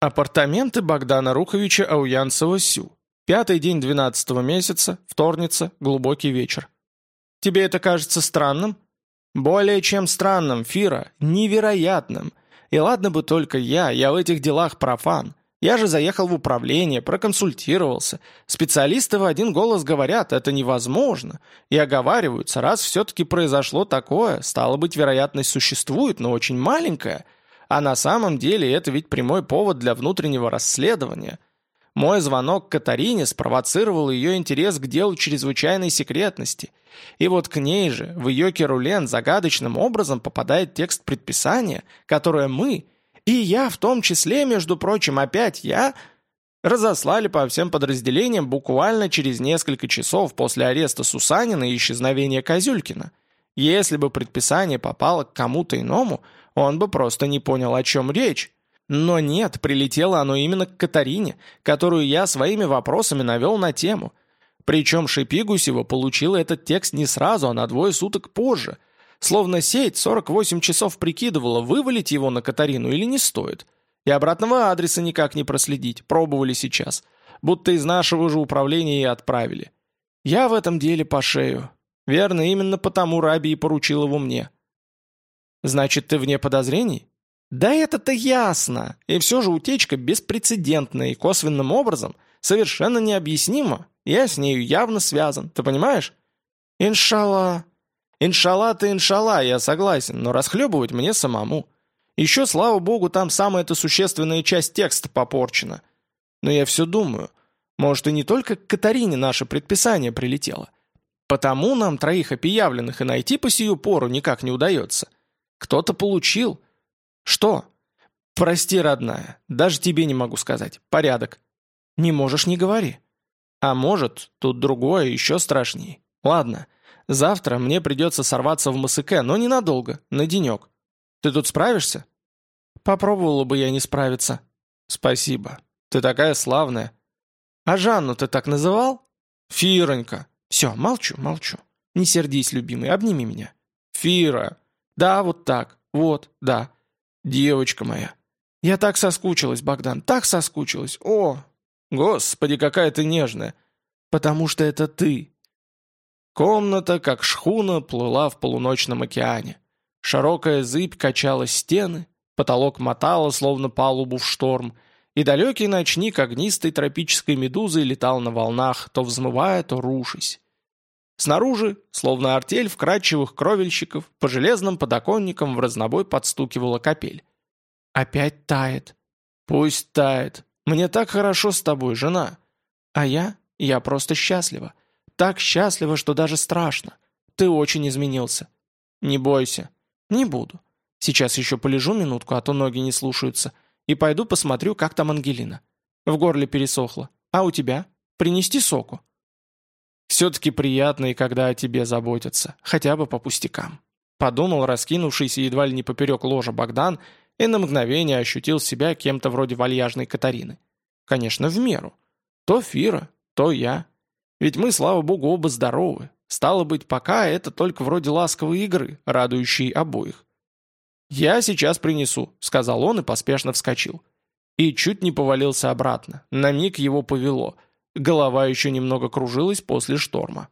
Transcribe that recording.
Апартаменты Богдана Руховича Ауянцева-Сю. Пятый день двенадцатого месяца, вторница, глубокий вечер. Тебе это кажется странным? Более чем странным, Фира, невероятным. И ладно бы только я, я в этих делах профан. Я же заехал в управление, проконсультировался. Специалисты в один голос говорят, это невозможно. И оговариваются, раз все-таки произошло такое, стало быть, вероятность существует, но очень маленькая. А на самом деле это ведь прямой повод для внутреннего расследования. Мой звонок Катарине спровоцировал ее интерес к делу чрезвычайной секретности. И вот к ней же, в ее керулен, загадочным образом попадает текст предписания, которое мы, и я в том числе, между прочим, опять я, разослали по всем подразделениям буквально через несколько часов после ареста Сусанина и исчезновения Козюлькина. Если бы предписание попало к кому-то иному, он бы просто не понял, о чем речь. Но нет, прилетело оно именно к Катарине, которую я своими вопросами навел на тему. Причем Шипигусева получила этот текст не сразу, а на двое суток позже – Словно сеть 48 часов прикидывала, вывалить его на Катарину или не стоит. И обратного адреса никак не проследить, пробовали сейчас. Будто из нашего же управления и отправили. Я в этом деле по шею. Верно, именно потому Раби и поручил его мне. Значит, ты вне подозрений? Да это-то ясно. И все же утечка беспрецедентная и косвенным образом совершенно необъяснима. Я с нею явно связан, ты понимаешь? Иншалла, Иншалла-то иншалла, я согласен, но расхлебывать мне самому. Еще, слава богу, там самая-то существенная часть текста попорчена. Но я все думаю, может и не только к Катарине наше предписание прилетело. Потому нам троих опиявленных и найти по сию пору никак не удается. Кто-то получил. Что? Прости, родная, даже тебе не могу сказать. Порядок. Не можешь, не говори. А может, тут другое еще страшнее. Ладно, Завтра мне придется сорваться в МСК, но ненадолго, на денек. Ты тут справишься?» «Попробовала бы я не справиться». «Спасибо. Ты такая славная». «А Жанну ты так называл?» «Фиронька». «Все, молчу, молчу. Не сердись, любимый, обними меня». «Фира». «Да, вот так. Вот, да. Девочка моя». «Я так соскучилась, Богдан, так соскучилась. О, господи, какая ты нежная». «Потому что это ты, Комната, как шхуна, плыла в полуночном океане. Широкая зыбь качала стены, потолок мотала, словно палубу в шторм, и далекий ночник огнистой тропической медузой летал на волнах, то взмывая, то рушись. Снаружи, словно артель вкрадчивых кровельщиков, по железным подоконникам в разнобой подстукивала капель. «Опять тает. Пусть тает. Мне так хорошо с тобой, жена. А я? Я просто счастлива так счастлива, что даже страшно. Ты очень изменился. Не бойся. Не буду. Сейчас еще полежу минутку, а то ноги не слушаются. И пойду посмотрю, как там Ангелина. В горле пересохло. А у тебя? Принести соку? Все-таки приятно и когда о тебе заботятся. Хотя бы по пустякам. Подумал раскинувшийся едва ли не поперек ложа Богдан и на мгновение ощутил себя кем-то вроде вальяжной Катарины. Конечно, в меру. То Фира, то я, ведь мы, слава богу, оба здоровы. Стало быть, пока это только вроде ласковой игры, радующей обоих. «Я сейчас принесу», — сказал он и поспешно вскочил. И чуть не повалился обратно. На миг его повело. Голова еще немного кружилась после шторма.